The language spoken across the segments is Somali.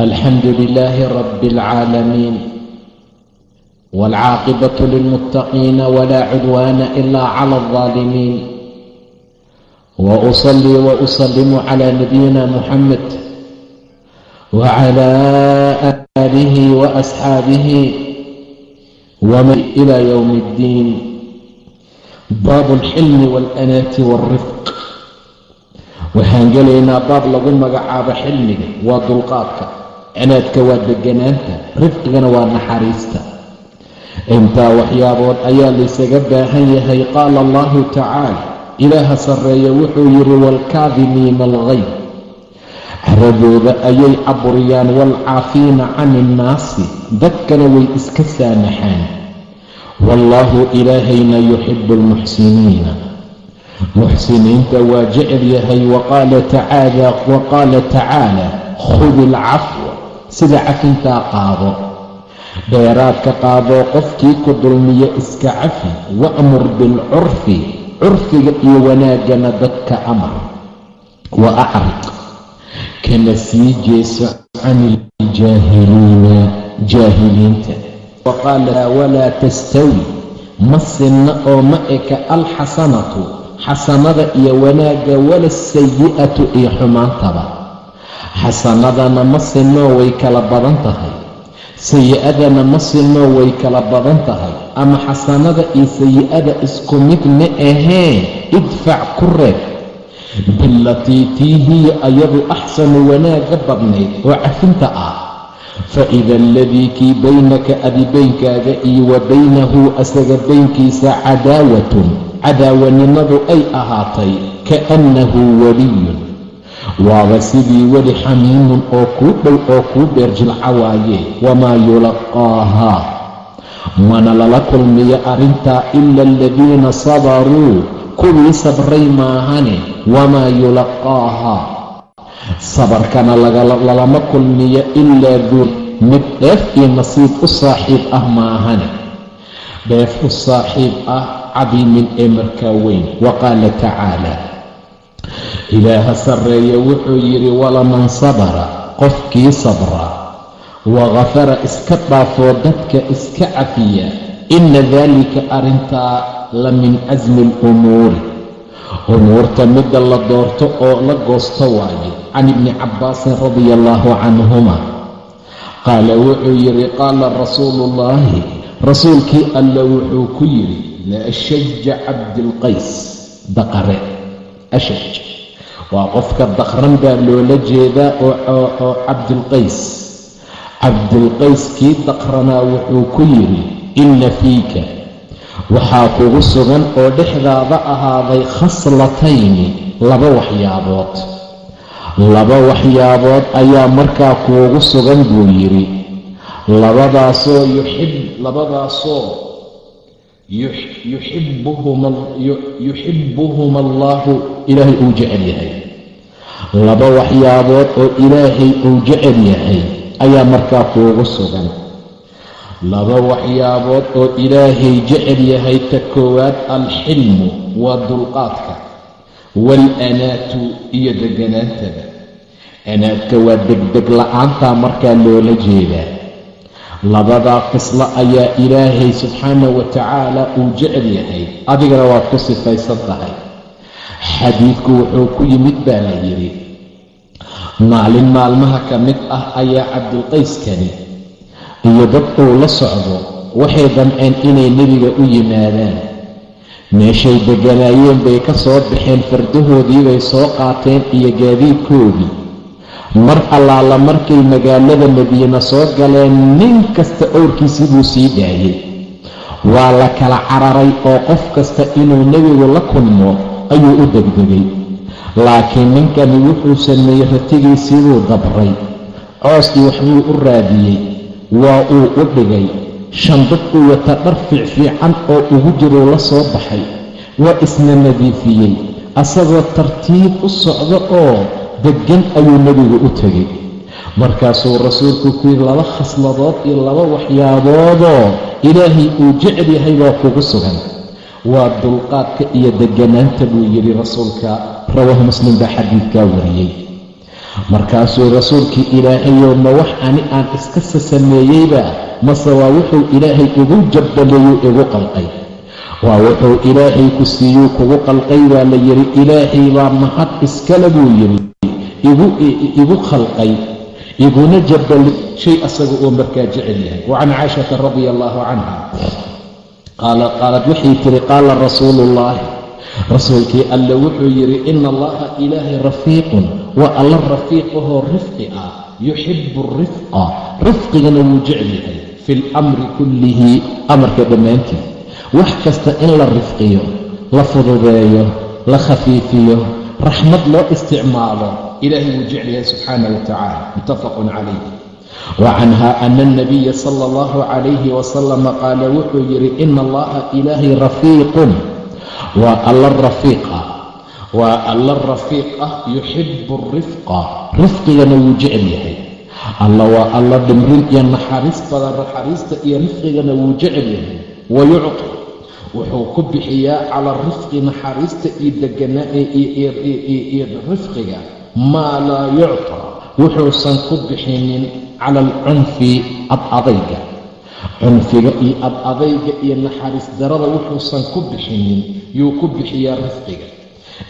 الحمد لله رب العالمين والعاقبة للمتقين ولا عدوان إلا على الظالمين وأصلي وأسلم على نبينا محمد وعلى آله وأصحابه ومن إلى يوم الدين باب الحلم والأناة والرفق waxaan gelaynaa baab lagu magacaabo xilmiga waa dulqaadka cinaadka waa deganaanta rifqigana waa naxariista. Intaa waxyaabood ayaa laysaga baahan yahay qaala allahu tacaala ilaaha sarreeya wuxuu yidhi waalkaadimiina alghayd caradooda ayay caburiyaan waalcaafiina cani innaasi dadkana way iska saamaxaan. Wallaahu ilaahayna yuxibu almuxsiniina muxsiniinta waa jecel yahay waqaala tacaala khudi ilcafwa sida cafintaa qaado. Dheeraadka qaadoo qofkii ku dulmiya iska cafi wa'mur bilcurfi curfiga iyo wanaaggana dadka amar. Wa acriq kana sii jeeso can iljaahiliina jaahiliinta. Waqaala walaa tastawi ma sinna oo ma eka alxasanatu xasanada iyo wanaagga wala sayi'atu iyo xumaantaba xasanadana ma sinoo way kala badan tahay sayi-adana ma sinoo way kala badan tahay ama xasanada iyo sayi-ada isku mid ma aheen idfac ku reeb. Bilatii tii hiya ayadu axsanu wanaagga badnayd oo cafinta ah. Fa ida aladii kii baynaka adi baynkaaga iyo wa baynahu asaga baynkiisa cadaawatun cadaawanimadu ay ahaatay kaannahu weliyun waaba sidii weli xamiimun oo kuu dhow oo kuu beerjilca waaye wamaa yulaqaahaa mana lala kulmiyo arrintaa ila aladiina sabaruu kuwii sabray maahane wamaa yulaqaahaa sabarkana lalama kulmiyo ilaa duur mid dheef iyo nasiib u saaxiib ah maahane. Dheef u saaxiib ah cadiimin ee markaa weyn wa qaala tacaala ilaaha sarreeya wuxuu yidhi walaman sabara qofkii sabra. Wakafara iska dhaafoo dadka iska cafiya. Inna daalika arrintaa la min casmi alumuuri. Umuurta midda la doorto oo la goosto waaye can ibni cabbaasin radia allaahu canhuma. Qaala wuxuu yidhi qaala rasuuluullaahi rasuulkii alla wuxuu ku yidhi laashaja cabdilqays daqare ashaj waa qofka daqran baa loola jeedaa oo cabdilqays cabdilqays kii daqranaa wuxuu ku yidhi inna fiika. Waxaa kugu sugan oo dhexdaada ahaaday khaslatayni laba waxyaabood. Laba waxyaabood ayaa markaa kuugu sugan buu yidhi. Labadaasoo yuxib labadaasoo yuxibuhuma allaahu ilaahay uu jecel yahay. laba waxyaabood oo ilaahay uu jecel yahay ayaa markaa kuugu sugan laba waxyaabood oo ilaahay jecel yahay ta koowaad alxilmu waa dulqaadka waalanaatu iyo deganaantada anaadka waa degdeg la'aantaa markaa loola jeedaa labadaa qislo ayaa ilaahay subxaana wa tacaala uu jecel yahay. Adigana waad ku sifaysan tahay. Xadiidku wuxuu ku yimid baa la yidhi maalin maalmaha ka mid ah ayaa cabdilqayskani iyo dad uu la socdo waxay damceen inay nebiga u yimaadaan. Meeshay degganaayeen bay ka soo baxeen fardahoodii bay soo qaateen iyo gaadiidkoodii mar allaala markay magaalada madiina soo galeen nin kasta owrkiisii buu sii daayey. Waa la kala cararay oo qof kasta inuu nebigu la kulmo ayuu u degdegay. Laakiin ninkani wuxuu sameeyey ratigiisii buu dabray. Cooskii waxbuu u raadiyey. Waa uu u dhigay. Shandad uu wata dhar fiicfiican oo ugu jiruu la soo baxay. Waa isna nadiifiyey. Asagoo tartiib u socdo oo deggan ayuu nebigu u tegey. Markaasuu rasuulku ku yidhi laba khasladood iyo laba waxyaaboodoo ilaahay uu jecel yahay baa kugu sugan. Waa dulqaadka iyo degganaanta buu yidhi rasuulka rawaahu muslim baa xadiidkaa wariyey. Markaasuu rasuulkii ilaahayow ma wax ani aan iska sasameeyeyba mase waa wuxuu ilaahay igu jabbaleeyuu igu qalqay. Waa wuxuu ilaahay ku siiyuu kugu qalqay baa la yidhi ilaahay baa mahad iskale buu yidhi igu khalqay iguna jabbalay shay asaga uu markaa jecel yahay. Wa can caashata radia allaahu canha qaalad waxay tiri qaala rasuuluullaahi rasuulkii alle wuxuu yidhi ina allaha ilaahay rafiiqun waa alla rafiiqahoo rifqi ah yuxibu rifqa. Rifqigana wuu jecel yahay fi lamri kullihi amarka dhammaantii wax kasta in la rifqiyo la fududeeyo la khafiifiyo raxmad loo isticmaalo ilaahay wuu jecel yahay subxaana wa tacaala. Muttafaqun calayh. Wa canha ana alnabiya sala allahu calayhi wasalama qaala wuxuu yidhi ina allaha ilaahay rafiiqun. Waa alla rafiiq ah waa alla rafiiq ah yuxibu rifqa. Rifqigana wuu jecel yahay alla waa alla dhimrin iyo naxariis badan naxariista iyo rifqigana wuu jecel yahay wayucti wuxuu ku bixiyaa cala rifqi naxariista iyo deganaa iyo rifqiga maa laa yucta. Wuxuusan ku bixinin cala alcunfi ad adayga cunfiga iyo ad adayga iyo naxariis darada wuxuusan ku bixinin yuu ku bixiyaa rifqiga.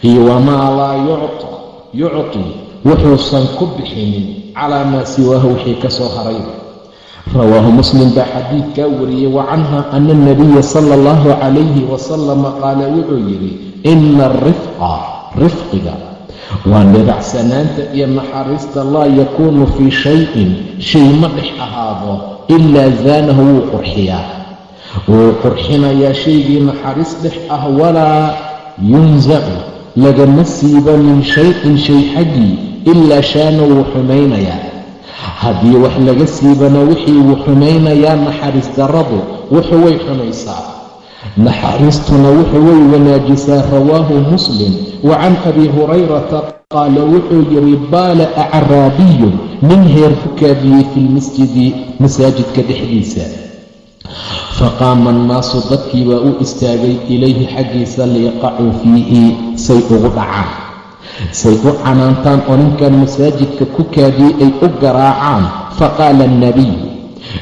Iyo wamaa laa yucta yucti wuxuusan ku bixinin calaa maa siwaahu wixii ka soo harayba rawaahu muslim baa xadiidkaa wariyey wa canha ana alnabiya sala allahu calayhi wasalama qaala wuxuu yidhi ina arifqa rifqiga waa nidacsanaanta iyo naxariista laa yakuunu fii shayin shay ma dhex ahaado ilaa zaanahu wuu qurxiyaa. Wuu qurxinayaa shaygii naxariis dhex ah walaa yunsacu lagama siiba min shayin shay xaggii ilaa shaana wuu xumaynayaa haddii wax laga siibana wixii wuu xumaynayaa naxariis daradu wuxu way xumaysaa naxariistuna wuxu way wanaajisaa rawaahu muslim. Wa can abi hurayrata qaala wuxuu yidhi baala acraabiyun nin heer ku kaadiyey fi lmasjidi masaajidka dhexdiisa. Faqaama annaasu dadkii baa u istaagay ilayhi xaggiisa liyaqacuu fiihi say ugu dhacaan say u canaantaan oo ninkan masaajidka ku kaadiyey ay u garaacaan. Faqaala alnabiyu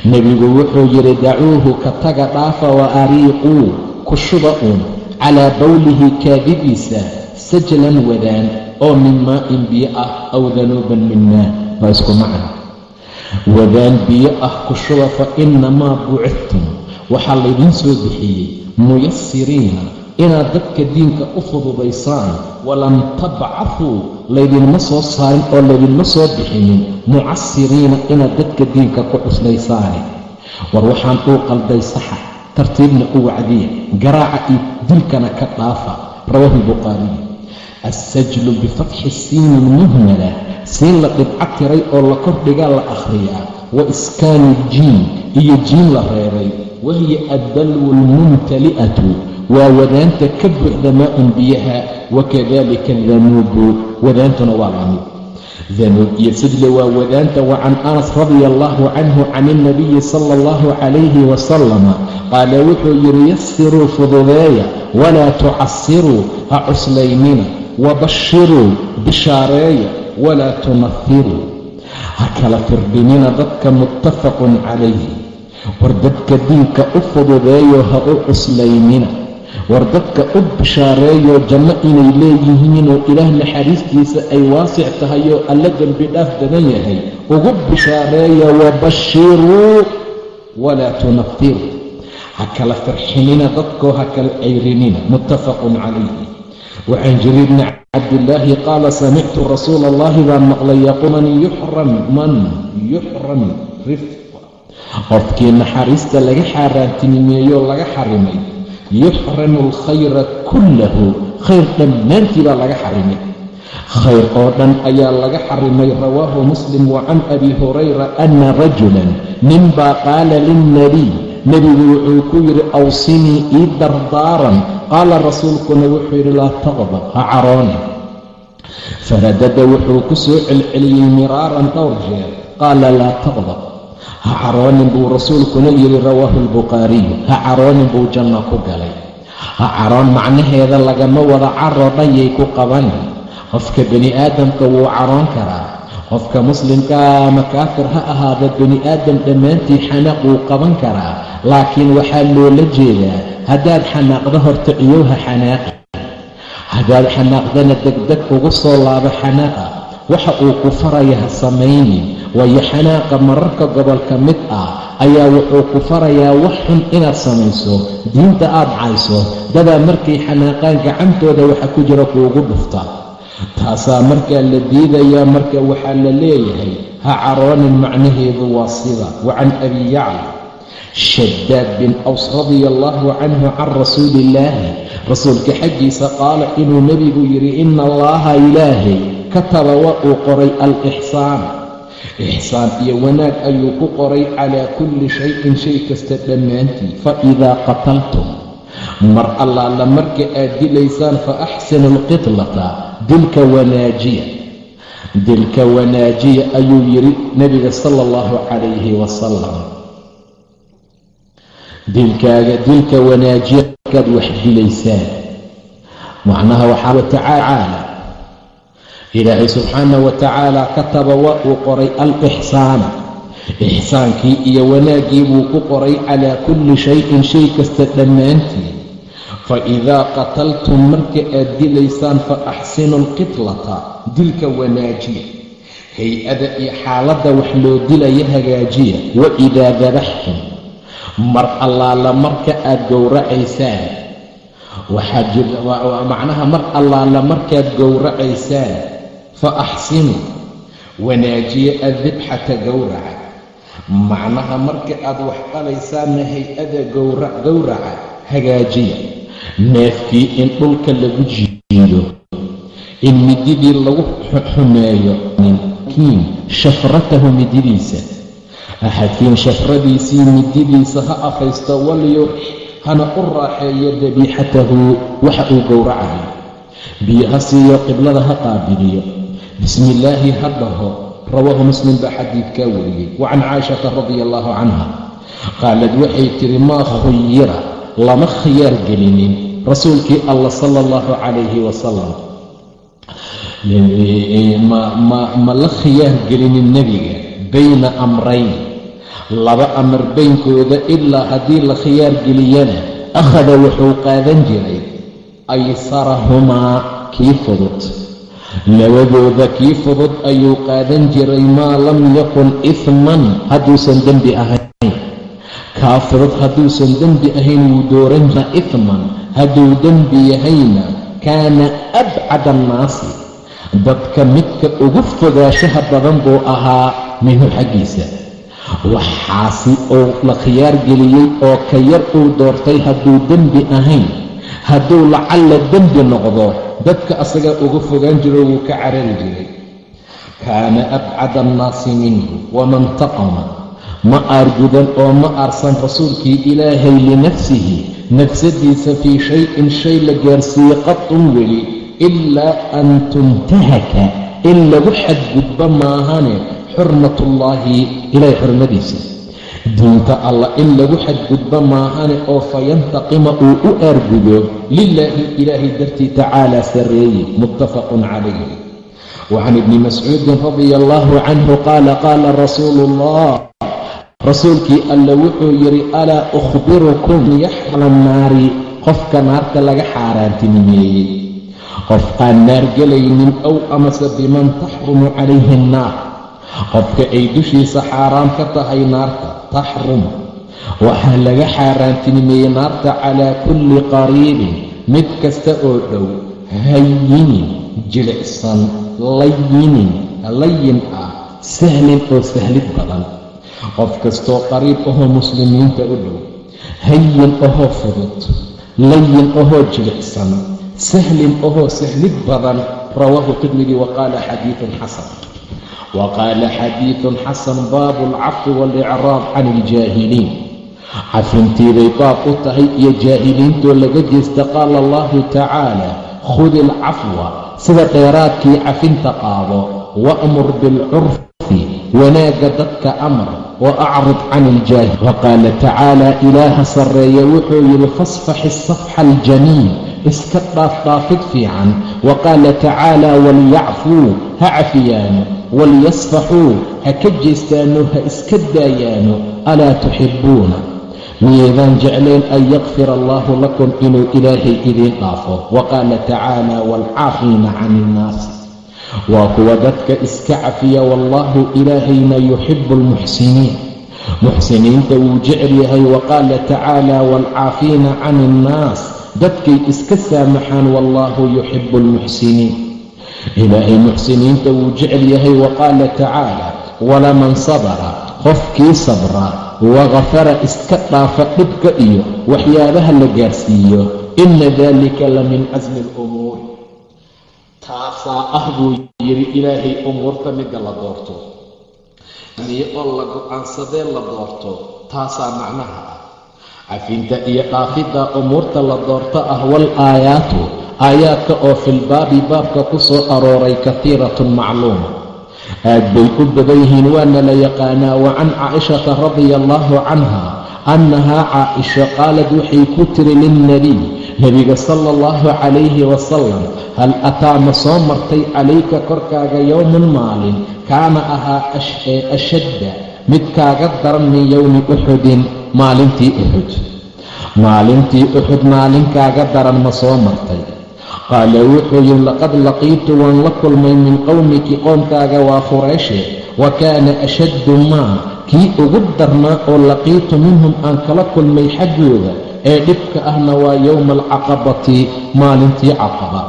nebigu wuxuu yidhi dacuuhu ka taga dhaafa wa ariiquu ku shuba uun calaa bowlihi kaadidiisa sajlan wadaan oo min maa'in biyo ah aw danuuban min maa waa isku macna wadaan biyo ah ku shuba fa innamaa bucidtum waxaa laydiin soo bixiyey muyasiriina inaad dadka diinka u fududaysaan walam tabcafuu laydinma soo saarin oo laydinma soo bixinin mucasiriina inaad dadka diinka ku cuslaysaane war waxaan uu qalday saxa tartiibna u wacdiya garaaca iyo dilkana ka dhaafa rawaahu albukhaariy assajlu bifatxi siini lmuhmala siin la dhibco tiray oo la kordhigaa la akhriyaa. Wa iskaani jiin iyo jiin la reebay. Wahiya addalwu almumtali'atu waa wadaanta ka buuxda maa-un wakadalika danuubu wadaantuna waa la mid danuub iyo sajle waa wadaanta wa can anas radia allahu canhu can ilnabiyi sala allahu calayhi wasalama qaala wuxuu yidhi yasiruu fududeeya walaa tucasiruu ha cuslaynina wabashiruu bishaareeya walaa tunafiruu ha kala firdhinina dadka muttafaqun calayhi. War dadka diinka u fududeeyo ha u cuslaynina war dadka u bishaareeyo janno inay leeyihiinoo ilaah naxariistiisa ay waasic tahay oo alla dembi dhaaf badan yahay. Ugu bishaareeya wabashiruu walaa tunafiruu ha kala farxinina dadkoo ha kala cayrinina. Muttafaqun calayhi wacan jariir bni cabdillaahi qaala samictu rasuula allahi baan maqlay yaquul man yuxram man yuxram rifqa. Qofkii naxariista laga xaaraantinimeeyoo laga xarimay yuxramu alkhayra kullahu khayr dhammaantii baa laga xarimay khayr oo dhan ayaa laga xarimay rawaahu muslim wa can abi hurayra ana rajulan ninbaa qaala lilnabiy nebigu wuxuu ku yidhi awsinii ii dardaaran qaala rasuulkuna wuxuu yidhi laa taqdab ha carooni faradada wuxuu ku soo celceliyey miraaran dhowr jeer qaala laa taqdab ha caroonin buu rasuulkuna yidhi rawaahu albukhaariyu ha caroonin buu janno ku galay. Ha caroon macnaheeda lagama wada caro dhanyay ku qabanin qofka bini aadamka wuu caroon karaa. Qofka muslimkaa ama kaafir ha ahaada bini aadam dhammaantii xanaaq wuu qaban karaa. Laakiin waxaa loola jeedaa haddaad xanaaqda horta iyowha xanaaqi haddaad xanaaqdana degdeg ugu soo laabo xanaaqa waxa uu ku faraya ha samaynin waayo xanaaqa mararka gobolka mid ah ayaa wuxuu ku farayaa wax xun inaad samayso diinta aad cayso dadaa markay xanaaqaan gacantooda waxa ku jira kuugu dhufta. Taasaa markaa la diidayaa marka waxaa la leeyahay ha caroonin macnaheedu waa sida wa can abi yacla shadaad bin aws radia allaahu canhu can rasuuli illaahi rasuulka xaggiisa qaala inuu nebigu yidhi ina allaha ilaahay kataba waa uu qoray al-ixsaan. Ixsaan iyo wanaag ayuu ku qoray calaa kulli shayin shay kasta dhammaantii. Fa idaa qataltum mar allaala marka aad dilaysaan fa axsinu alqitlata dilka wanaajiya. Dilka wanaajiya ayuu yidhi nebiga sala allahu calayhi wasalam dilkaaga dilka wanaajiya markaad wax dilaysaan. Macnaha waxaa watacaala ilaahay subxaana wa tacaala kataba waa uu qoray al-ixsaana ixsaankii iyo wanaaggii buu ku qoray calaa kulli shayin shay kasta dhammaantii fa idaa qataltum marka aad dilaysaan fa axsinu alqitlata dilka wanaajiya. Hay'ada iyo xaaladda wax loo dilaya hagaajiya. Wa idaa dabaxtum mar allaala marka aad gowracaysaan. Waxaa jirmacnaha mar allaala markaad gowracaysaan fa axsinuu wanaajiya addibxata gowraca macnaha marka aad wax qalaysaanna hay'ada gowraca hagaajiya neefkii in dhulka lagu jiido in mididii lagu xumeeyo kiin shafratahu mididiisa axadkiin shafradiisii mididiisa ha afaysto walyurx hana u raaxeeyo dabiixatahu waxa uu gowracayo biyo ha siiyo qiblada ha qaabiliyo bismi illaahi ha dhaho rawaahu muslim baa xadiidkaa wariyey. Wa can caaishata radia allaahu canha qaalad waxay tidhi maa khuyira lama khiyaar gelinin. Rasuulkii allah sala allahu calayhi wasalam ma la khiyaar gelinin nebiga bayna amrayn. Laba amar baynkooda ilaa haddii la khiyaar geliyana akhada wuxuu qaadan jiray aysarahumaa kii fudud labadooda kii fudud ayuu qaadan jiray maa lam yakun ihman hadduusan dembi ahayn. Kaa fudud hadduusan dembi ahayn wuu dooran jira ihman hadduu dembi yahayna kaana abcad annaasi. Dadka midka ugu fogaashaha badan buu ahaa minhu xaggiisa. Waxaasi uu la khiyaar geliyey oo ka yar uu doortay hadduu dembi ahayn. Hadduu lacalla dembi noqdo dadka asagaa uga fogaan jiro wuu ka carari jiray. Kaana abcada annaasi minhu waman taqama. Ma aargudan oo ma aarsan rasuulkii ilaahay linafsihi nafsadiisa fii shay-in shay la gaarsiiye qatun weli ilaa an tuntahaka in lagu xadgudbo maahane xurmatullaahi ilaahay xurmadiisa diinta allah in lagu xadgudbo maahane oo fayantaqima uu u aargudo lilaahi ilaahay dartii tacaalaa sarreeye muttafaqun calayhi. Wa can ibni mascuudin radia allaahu canhu qaala qaala rasuulu ullah rasuulkii alla wuxuu yidhi alaa ukhbirukum yaxla naari? Qofka naarta laga xaaraantinimeeyey. Qof aan naar gelaynin ow amase biman taxrumu calayhi annaar qofka ay dushiisa xaaraam ka tahay naarta taxrum. Waxaa laga xaaraantinimeeyey naarta calaa kulli qariibin mid kasta oo dhow hayinin jilicsan layinin layin ah sahlin oo sahlid badan. Qof kastoo qariib ahoo muslimiinta u dhow hayin ahoo fudud layin ahoo jilicsan sahlin ahoo sahlid badan rawaahu tirmidi wa qaala xadiidun xasan qaala xadiidun xasan baabu alcafwi waalicraab can iljaahiliin cafintiibay baab u tahay iyo jaahiliintoo laga jeesta qaala allahu tacaala khudi alcafwa sida dheeraadkii cafinta qaado wa'mur bilcurfi wanaagga dadka amar wa acrid can iljaahil wa qaala tacaala ilaaha sarreeya wuxuu yidhi fasfax isafxa aljamiil iska dhaafdhaafid fiican. Wa qaala tacaala waliyacfuu ha cafiyaano. Waliyasfaxuu ha ka jeestaano ha iska daayaano. Alaa tuxibbuuna. Miyaydaan jecleen an yakfir allaahu lakum inuu ilaahay idiin dhaafo. Wa qaala tacaala waalcaafiina can innaasi waa kuwa dadka iska cafiya wallaahu ilaahayna yuxibu almuxsiniin muxsiniinta wuu jecel yahay wa tacaala waalcaafiina can innaas dadkay iska saamaxaan wallaahu yuxibu almuxsiniin. Ilaahay muxsiniinta wuu jecel yahay wa qaala tacaala walaman sabara qofkii sabra wakafara iska dhaafa dhibka iyo waxyaabaha la gaarsiiyo ina dalika la min casmi alumuur. Taasaa ah buu yidhi ilaahay umuurta midda la doorto. Niyo oo la go'aansadee la doorto taasaa macnaha ah cafinta iyo dhaafidda umuurta la doorto ah wal aayaatu aayaadka oo filbaabi baabka ku soo arooray kahiiratun macluuma aad bay u badan yihiin waana la yaqaanaa wa can caa'ishata radia allaahu canha annahaa caaisha qaalad waxay ku tiri lilnebiy nebiga sala allahu calayhi wasalam hal ataa ma soo martay calayka korkaaga yowmun maalin? Kaana ahaa ashadda mid kaaga daran min yowmi uxudin maalintii uxud maalintii uxud maalin kaaga daran ma soo martay? Qaala wuxuu yidhi laqad laqiitu waan la kulmay min qowmiki qoomkaaga waa qureyshe wa kaana ashaddu maa kii ugu darnaa oo laqiitu minhum aan kala kulmay xaggooda ee dhibka ahna waa yowma alcaqabati maalintii caqaba.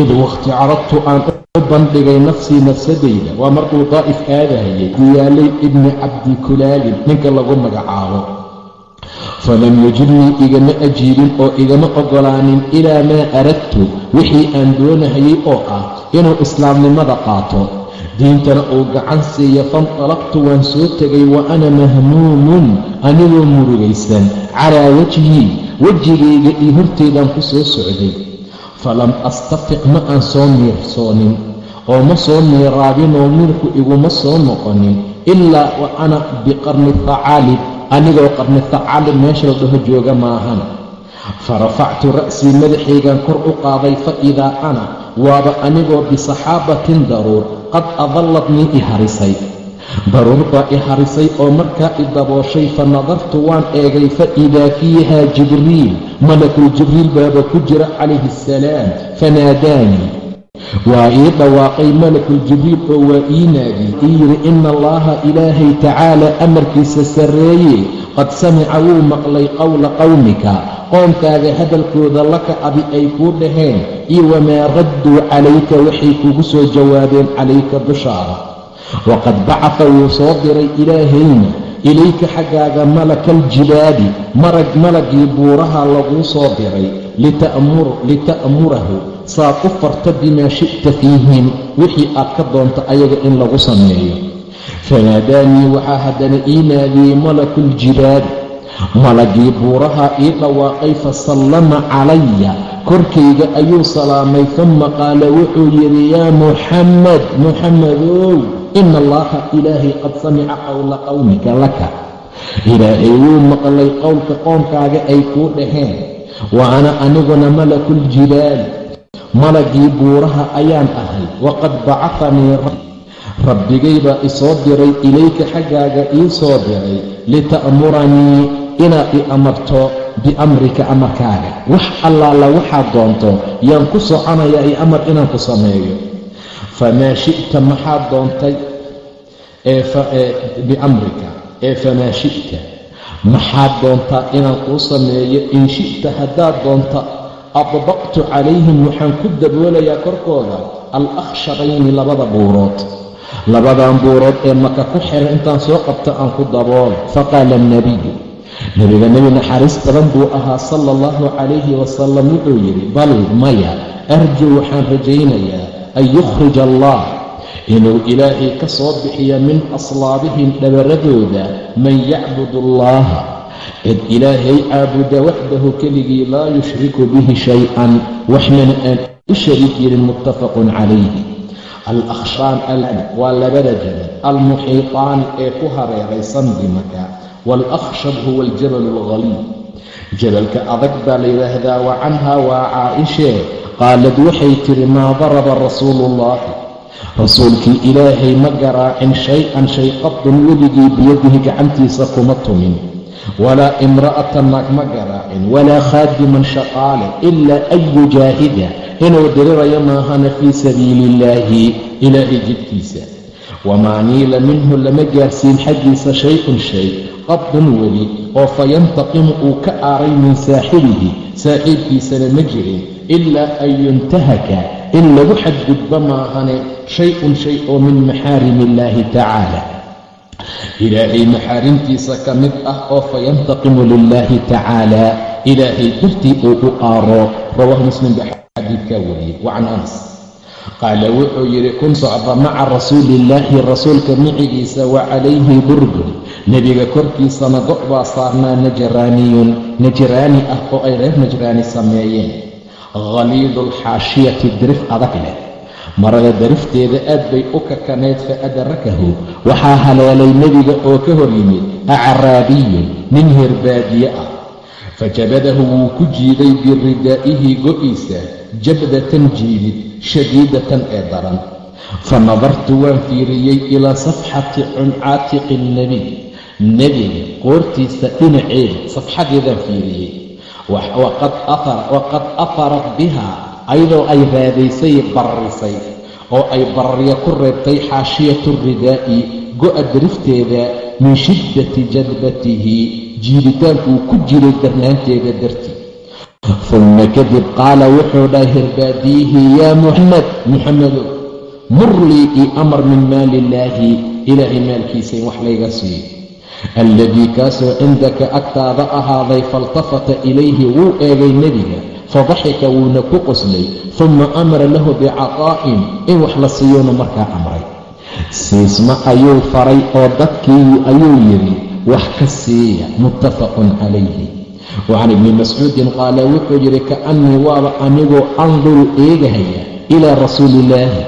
Id wakhti caradtu aan u bandhigay nafsii nafsadayda waa markuu daa'if aadahayay diyaalay ibni cabdi kulaalin ninka lagu magacaabo falam yujibnii igama ajiibin oo igama oggolaanin ilaa maa aradtu wixii aan doonahayay oo ah inuu islaamnimada qaato diintana uu gacan siiya fantalaqtu waan soo tegay wa ana mahmuumun anigoo murugaysan calaa wajhii wejigayga iyo horteedaan ku soo socday falam astafiq ma aan soo miirsoonin oo ma soo miiraabinoo miirku iguma soo noqonin ilaa wa ana biqarni thacaalib anigoo qarni thacaalib meesha la dhaho jooga maahan fa rafactu ra'sii madaxaygan kor u qaaday fa idaa ana waaba anigoo bisaxaabatin daruur qad adalladnii i harisay. Daruur baa i harisay oo markaa i dabooshay fa nadartu waan eegay fa idaa fiiha jibriil malakul jibriil baaba ku jira calayhi assalaam fanaadaanii waa ii dhawaaqay malakul jibriil oo waa ii naadiyey ii yidhi ina allaha ilaahay tacaala amarkiisa sarreeye qad samica wuu maqlay qowla qowmika qoomkaaga hadalkooda laka abi ay kuu dhaheen. Iyo wamaa radduu calayka waxay kugu soo jawaabeen calayka dushaada. Waqad bacata wuu soo diray ilaahayna. Ilayka xaggaaga malakaaljibaali marag malagii buuraha laguu soo diray lita'murahu saad u farta bimaa shi'ta fiihim. wixii aad ka doonto ayaga in lagu sameeyo. fanaadaanii waxaa haddana ii naadiyey malakuljibaali malagii buuraha ii dhawaaqay fasallama calaya. korkayga ayuu salaamay humma qaala wuxuu yidhi yaa muxamed muxamedow ina allaha ilaahay qad samica qowla qowmika laka. Ilaahay wuu maqlay qowlka qoomkaaga ay kuu dhaheen wa ana aniguna malakuljibaali malagii buuraha ayaan ahay. Waqad bacafanii rabbigay baa isoo diray ilayka xaggaaga ii soo diray lita'muranii inaad i amarto biamrika amarkaaga. Wax allaala waxaad doonto yaan ku soconayaa i amar inaan ku sameeyo. Famaa shi'ta maxaad doontay? Biamrika. Ee famaa shi'ta maxaad doontaa inaan kuu sameeyo in shi'ta haddaad doonta? Adbaqtu calayhim waxaan ku daboolayaa korkooda. Al-akhsharayni labada buurood. Labadan buurood ee maka ku xiran intaan soo qabto aan ku dabool. Faqaala alnebiyu nebiga nebi naxariis badan buu ahaa sala allahu calayhi wasalam wuxuu yidhi bal maya arjuu waxaan rajaynayaa an yukhrij allah inuu ilaahay ka soo bixiya min aslaabihim dhabaradooda man yacbud allaha cid ilaahay caabuda waxdahu keligii laa yushriku bihi shay-an waxnana aan u shariik yeelin muttafaqun calayhi. Alakhshaan waa labada jabal almuxiiطaani ee ku hareeraysan dimaka waalakhshab huwa aljabalu alghaliid jabalka adag baa la yidhaahdaa wa canhaa waa caaishee qaalad waxay tiri maa daraba rasuulu ullahi rasuulkii ilaahay ma garaacin shay-an shay qadun weligii biyadihi gacantiisa kuma tumin. Walaa imra'atan naag ma garaacin walaa khaadiman shaqaale ilaa an yujaahida inuu dirirayo maahana fii sabiili illaahi ilaahay jidkiisa. Wamaa niila minhu lama gaarsiin xaggiisa shay-un shay qadun weli oo fayantaqimu uu ka aaray min saaxibihi saaxiibkiisana ma jirin ilaa an yuntahaka in lagu xadgudbo maahane shay-un shay oo min maxaarimi illaahi tacaala ilaahay maxaarimtiisa ka mid ah oo fayantaqimu lilaahi tacaala ilaahay dartii uu u aaro rawaahu muslim ba xadiidkaa wariyey wa can anas qaala wuxuu yidhi kun socda maca rasuuliillaahi rasuulka micigiisa wa calayhi burdun nebiga korkiisana go' baa saarnaa najraaniyun najraani ah oo ay reer najraani sameeyeen khaliidu alxaashiyati dirif adag leh marada darifteeda aad bay u kakanayd fa adrakahu waxaa haleelay nebiga oo ka hor yimid acraabiyun nin herbaadiye ah fajabadahu wuu ku jiiday biridaa'ihi go'iisa jabdatan jiidid shadiidatan ee daran fa nadartu waan fiiriyey ilaa safxati cuncaatiqi ilnebiy nebiga qoortiisa dhinaceeda safxadeedaan fiiriyey waqad afarat biha ayadoo ay raadaysay bararisay oo ay bararya ku reebtay xaashiyatu ridaa'i go'a darifteeda min shiddati jadbatihi jiiditaankuu ku jiray darnaanteeda dartii uma kadib qaala wuxuu dhahay hirbaadiyihi yaa muxamed muxamedow mur lii ii amar min maali illaahi ilaahay maalkiisa wax layga siiyo alladii kaasoo cindaka agtaada ahaaday faltafata ilayhi wuu eegay nebiga fadaxika wuuna ku qoslay uma amara lahu bicataa'in in wax la siiyona markaa amray siisma ayuu faray oo dadkii ayuu yidhi wax ka siiya muttafaqun calayhi wacan ibni mascuudin qaala wuxuu yidhi ka'annii waaba anigoo anduru eegahaya ilaa rasuuliillaahi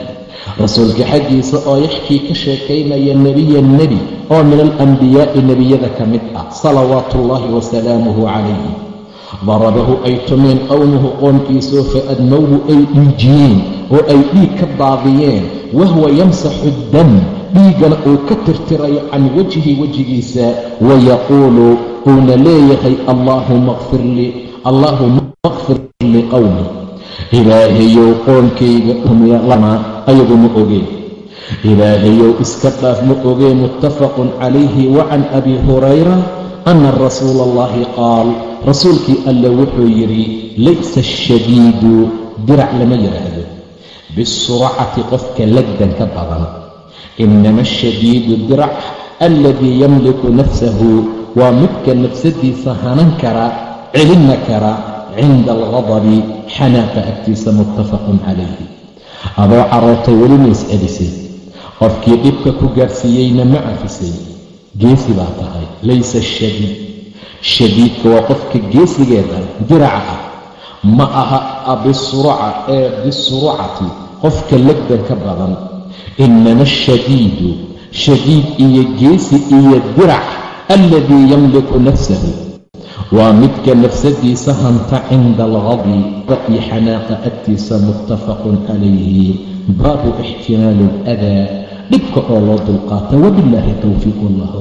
rasuulka xaggiisa oo yaxkii ka sheekaynaya nebiyan nebi oo min alambiyaa'i nebiyada ka mid ah salawaatu ullaahi wasalaamuhu calayhi darabahu ay tumeen qowmuhu qoomkiisoo fa admowhu ay dhiijiyeen oo ay dhiig ka daadiyeen wahuwa yamsaxu dam dhiiggana uu ka tirtirayo can wajhi wejigiisa wayaquulu uuna leeyahay allaahuma kfir lii allaahuma akfir liqowmi ilaahayow qoonkayga umlama ayagu ogeen ilaahayow iska dhaaf ma ogeen muttafaqun calayhi wa can abi hurayra ana rasuula allahi qaal rasuulkii alle wuxuu yidhi laysa ashadiidu dirac lama yidhaahdo bisuracati qofka lagdan ka badan inama ashadiidu dirac alladii yamliku nafsahu waa midka nafsadiisa hanan kara celinna kara cinda alghadabi xanaaqa agtiisa muttafaqun calayhi adoo carootay weli ma is-celisay qofkii dhibka ku gaarsiiyeyna ma cafisay geesi baa tahay laysa ashadiid shadiidka waa qofka geesigeeda diraca ah. Ma aha bisuruca ee bisurucati qofka legdan ka badan. Inama ashadiidu shadiid iyo geesi iyo dirac alladii yamliku nafsahu. Waa midka nafsadiisa hanta cinda alqadi iyo xanaaqa agtiisa muttafaqun calayhi baabu ixtimaali aladaa dhibka oo loo dulqaata wabillaahi towfiiq wallahu